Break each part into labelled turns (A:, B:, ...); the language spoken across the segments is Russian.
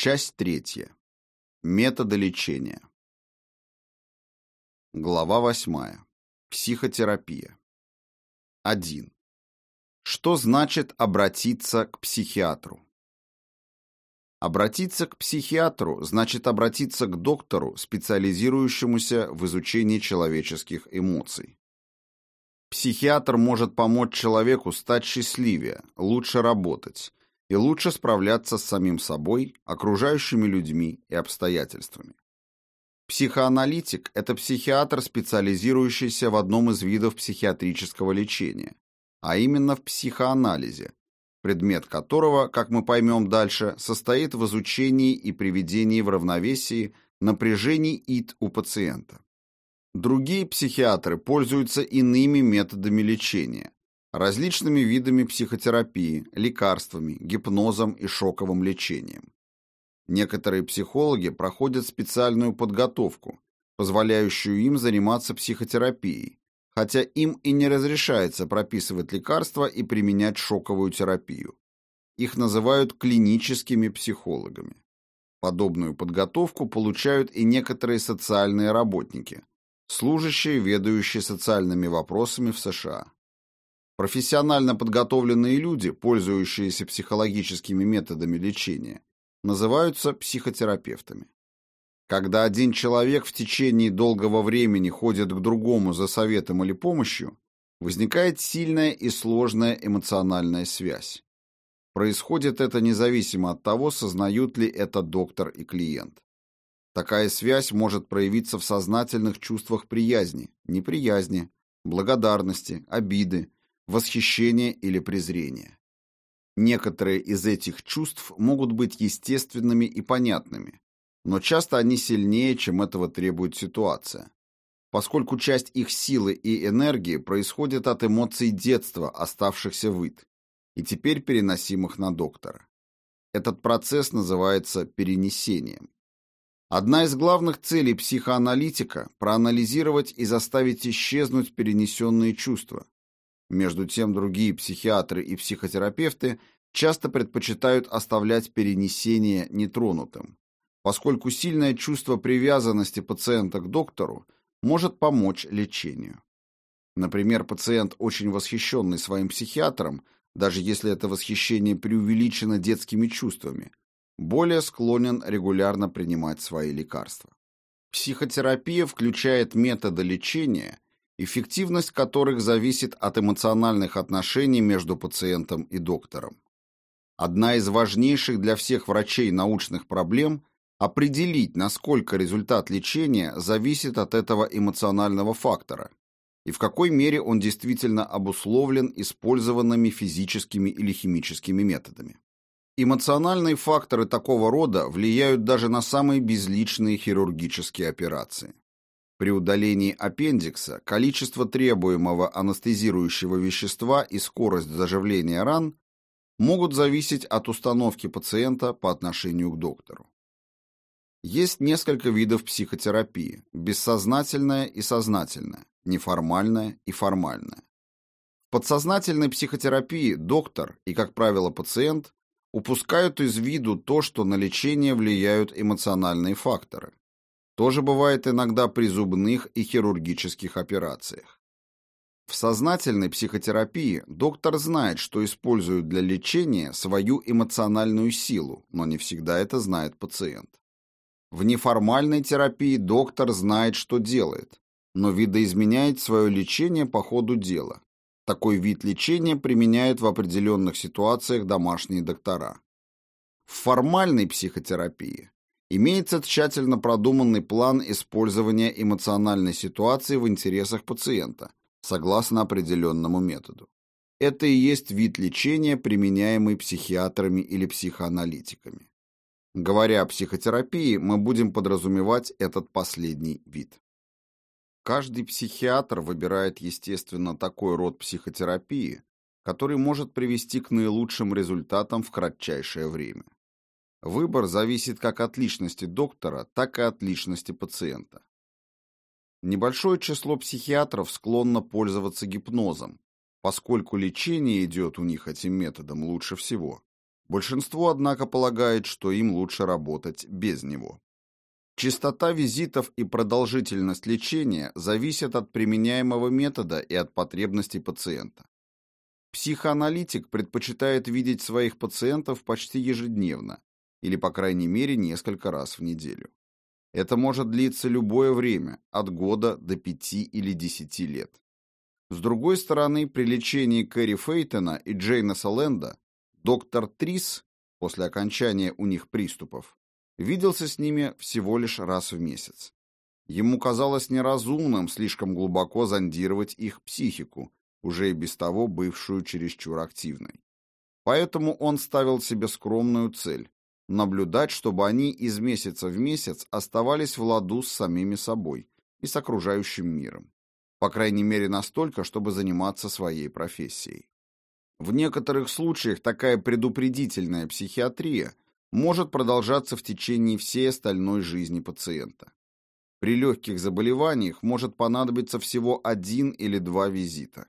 A: Часть третья. Методы лечения. Глава восьмая. Психотерапия. 1. Что значит обратиться к психиатру? Обратиться к психиатру значит обратиться к доктору, специализирующемуся в изучении человеческих эмоций. Психиатр может помочь человеку стать счастливее, лучше работать и лучше справляться с самим собой, окружающими людьми и обстоятельствами. Психоаналитик – это психиатр, специализирующийся в одном из видов психиатрического лечения, а именно в психоанализе, предмет которого, как мы поймем дальше, состоит в изучении и приведении в равновесии напряжений ид у пациента. Другие психиатры пользуются иными методами лечения, различными видами психотерапии, лекарствами, гипнозом и шоковым лечением. Некоторые психологи проходят специальную подготовку, позволяющую им заниматься психотерапией, хотя им и не разрешается прописывать лекарства и применять шоковую терапию. Их называют клиническими психологами. Подобную подготовку получают и некоторые социальные работники, служащие, ведающие социальными вопросами в США. Профессионально подготовленные люди, пользующиеся психологическими методами лечения, называются психотерапевтами. Когда один человек в течение долгого времени ходит к другому за советом или помощью, возникает сильная и сложная эмоциональная связь. Происходит это независимо от того, сознают ли это доктор и клиент. Такая связь может проявиться в сознательных чувствах приязни, неприязни, благодарности, обиды, восхищение или презрение. Некоторые из этих чувств могут быть естественными и понятными, но часто они сильнее, чем этого требует ситуация, поскольку часть их силы и энергии происходит от эмоций детства, оставшихся в ид, и теперь переносимых на доктора. Этот процесс называется перенесением. Одна из главных целей психоаналитика – проанализировать и заставить исчезнуть перенесенные чувства, между тем, другие психиатры и психотерапевты часто предпочитают оставлять перенесение нетронутым, поскольку сильное чувство привязанности пациента к доктору может помочь лечению. Например, пациент, очень восхищенный своим психиатром, даже если это восхищение преувеличено детскими чувствами, более склонен регулярно принимать свои лекарства. Психотерапия включает методы лечения – эффективность которых зависит от эмоциональных отношений между пациентом и доктором. Одна из важнейших для всех врачей научных проблем – определить, насколько результат лечения зависит от этого эмоционального фактора и в какой мере он действительно обусловлен использованными физическими или химическими методами. Эмоциональные факторы такого рода влияют даже на самые безличные хирургические операции. При удалении аппендикса количество требуемого анестезирующего вещества и скорость заживления ран могут зависеть от установки пациента по отношению к доктору. Есть несколько видов психотерапии – бессознательная и сознательная, неформальная и формальная. В подсознательной психотерапии доктор и, как правило, пациент упускают из виду то, что на лечение влияют эмоциональные факторы, тоже бывает иногда при зубных и хирургических операциях. В сознательной психотерапии доктор знает, что использует для лечения свою эмоциональную силу, но не всегда это знает пациент. В неформальной терапии доктор знает, что делает, но видоизменяет свое лечение по ходу дела. Такой вид лечения применяют в определенных ситуациях домашние доктора. В формальной психотерапии Имеется тщательно продуманный план использования эмоциональной ситуации в интересах пациента, согласно определенному методу. Это и есть вид лечения, применяемый психиатрами или психоаналитиками. Говоря о психотерапии, мы будем подразумевать этот последний вид. Каждый психиатр выбирает, естественно, такой род психотерапии, который может привести к наилучшим результатам в кратчайшее время. Выбор зависит как от личности доктора, так и от личности пациента. Небольшое число психиатров склонно пользоваться гипнозом, поскольку лечение идет у них этим методом лучше всего. Большинство, однако, полагает, что им лучше работать без него. Частота визитов и продолжительность лечения зависят от применяемого метода и от потребностей пациента. Психоаналитик предпочитает видеть своих пациентов почти ежедневно или, по крайней мере, несколько раз в неделю. Это может длиться любое время, от года до 5 или 10 лет. С другой стороны, при лечении Кэрри Фейтона и Джейна Соленда доктор Трис, после окончания у них приступов, виделся с ними всего лишь раз в месяц. Ему казалось неразумным слишком глубоко зондировать их психику, уже и без того бывшую чересчур активной. Поэтому он ставил себе скромную цель наблюдать, чтобы они из месяца в месяц оставались в ладу с самими собой и с окружающим миром. По крайней мере, настолько, чтобы заниматься своей профессией. В некоторых случаях такая предупредительная психиатрия может продолжаться в течение всей остальной жизни пациента. При легких заболеваниях может понадобиться всего один или два визита.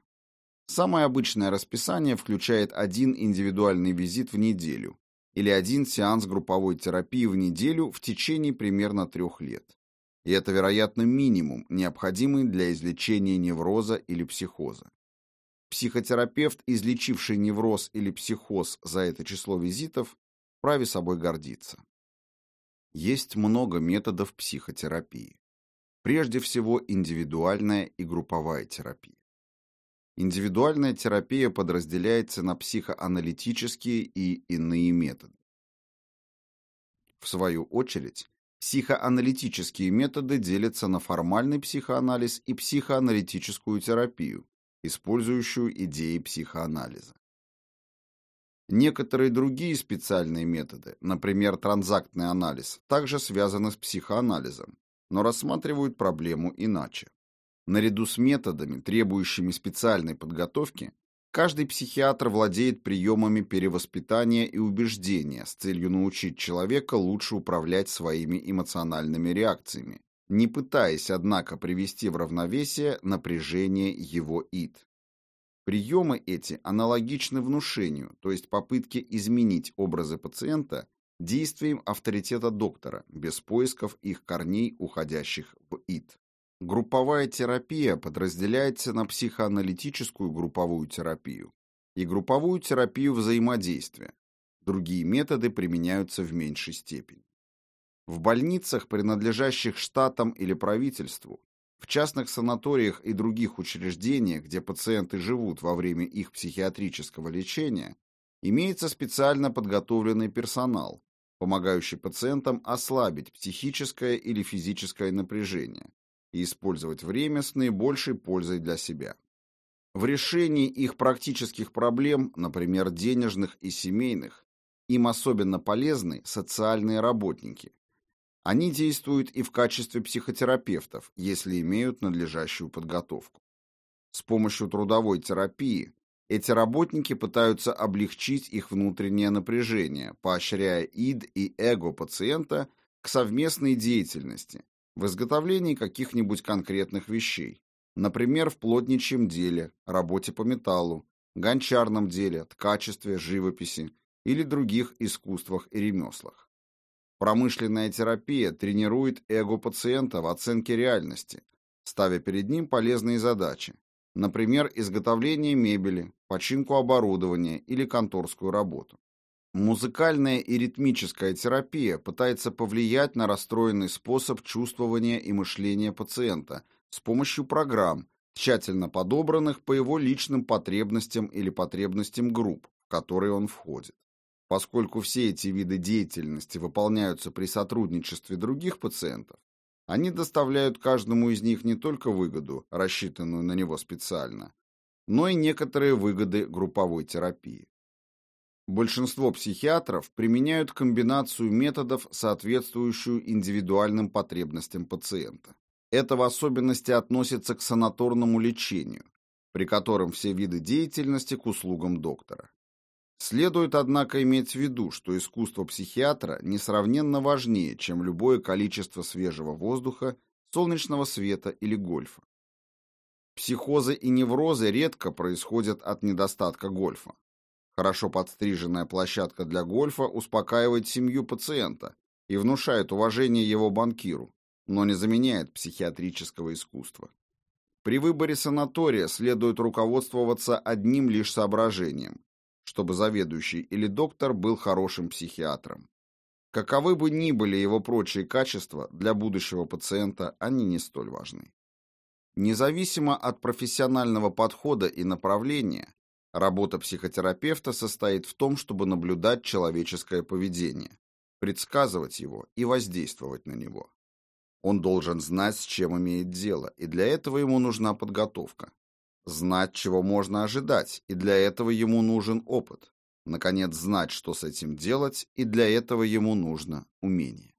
A: Самое обычное расписание включает один индивидуальный визит в неделю, или один сеанс групповой терапии в неделю в течение примерно трех лет. И это, вероятно, минимум, необходимый для излечения невроза или психоза. Психотерапевт, излечивший невроз или психоз за это число визитов, вправе собой гордиться. Есть много методов психотерапии. Прежде всего, индивидуальная и групповая терапия. Индивидуальная терапия подразделяется на психоаналитические и иные методы. В свою очередь, психоаналитические методы делятся на формальный психоанализ и психоаналитическую терапию, использующую идеи психоанализа. Некоторые другие специальные методы, например, транзактный анализ, также связаны с психоанализом, но рассматривают проблему иначе. Наряду с методами, требующими специальной подготовки, каждый психиатр владеет приемами перевоспитания и убеждения с целью научить человека лучше управлять своими эмоциональными реакциями, не пытаясь, однако, привести в равновесие напряжение его ид. Приемы эти аналогичны внушению, то есть попытке изменить образы пациента действием авторитета доктора, без поисков их корней, уходящих в ид. Групповая терапия подразделяется на психоаналитическую групповую терапию и групповую терапию взаимодействия. Другие методы применяются в меньшей степени. В больницах, принадлежащих штатам или правительству, в частных санаториях и других учреждениях, где пациенты живут во время их психиатрического лечения, имеется специально подготовленный персонал, помогающий пациентам ослабить психическое или физическое напряжение, и использовать время с наибольшей пользой для себя. В решении их практических проблем, например, денежных и семейных, им особенно полезны социальные работники. Они действуют и в качестве психотерапевтов, если имеют надлежащую подготовку. С помощью трудовой терапии эти работники пытаются облегчить их внутреннее напряжение, поощряя ид и эго пациента к совместной деятельности, в изготовлении каких-нибудь конкретных вещей, например, в плотничьем деле, работе по металлу, гончарном деле, ткачестве, живописи или других искусствах и ремеслах. Промышленная терапия тренирует эго пациента в оценке реальности, ставя перед ним полезные задачи, например, изготовление мебели, починку оборудования или конторскую работу. Музыкальная и ритмическая терапия пытается повлиять на расстроенный способ чувствования и мышления пациента с помощью программ, тщательно подобранных по его личным потребностям или потребностям групп, в которые он входит. Поскольку все эти виды деятельности выполняются при сотрудничестве других пациентов, они доставляют каждому из них не только выгоду, рассчитанную на него специально, но и некоторые выгоды групповой терапии. Большинство психиатров применяют комбинацию методов, соответствующую индивидуальным потребностям пациента. Это в особенности относится к санаторному лечению, при котором все виды деятельности к услугам доктора. Следует, однако, иметь в виду, что искусство психиатра несравненно важнее, чем любое количество свежего воздуха, солнечного света или гольфа. Психозы и неврозы редко происходят от недостатка гольфа Хорошо подстриженная площадка для гольфа успокаивает семью пациента и внушает уважение его банкиру, но не заменяет психиатрического искусства. При выборе санатория следует руководствоваться одним лишь соображением, чтобы заведующий или доктор был хорошим психиатром. Каковы бы ни были его прочие качества, для будущего пациента они не столь важны. Независимо от профессионального подхода и направления, Работа психотерапевта состоит в том, чтобы наблюдать человеческое поведение, предсказывать его и воздействовать на него. Он должен знать, с чем имеет дело, и для этого ему нужна подготовка. Знать, чего можно ожидать, и для этого ему нужен опыт. Наконец, знать, что с этим делать, и для этого ему нужно умение.